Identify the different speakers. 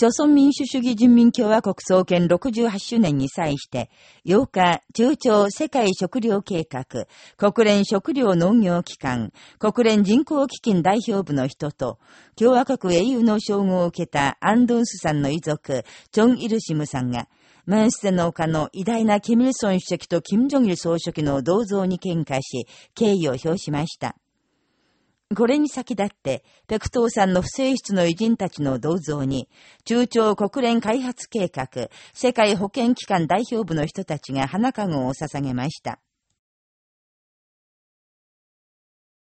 Speaker 1: 朝鮮民主主義人民共和国創建68周年に際して、8日、中朝世界食糧計画、国連食糧農業機関、国連人口基金代表部の人と、共和国英雄の称号を受けたアンドンスさんの遺族、チョン・イルシムさんが、マンステの丘の偉大なキム・イルソン主席とキム・ジョギル総書記の銅像に喧嘩し、敬意を表しました。これに先立って、ペクトーさんの不正室の偉人たちの銅像に、中朝国連開発計画、世界保健機関代表部の人たちが花籠を捧げました。